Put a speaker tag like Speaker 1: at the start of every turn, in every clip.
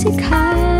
Speaker 1: 即可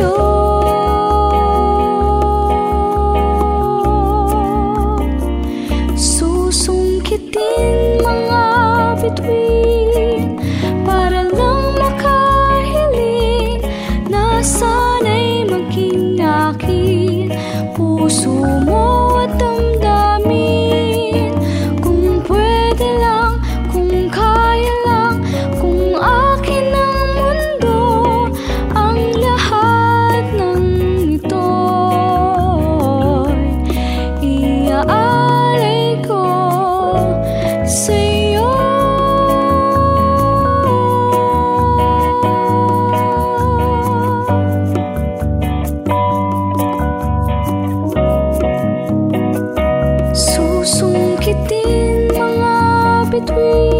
Speaker 1: 不诉梦。dream.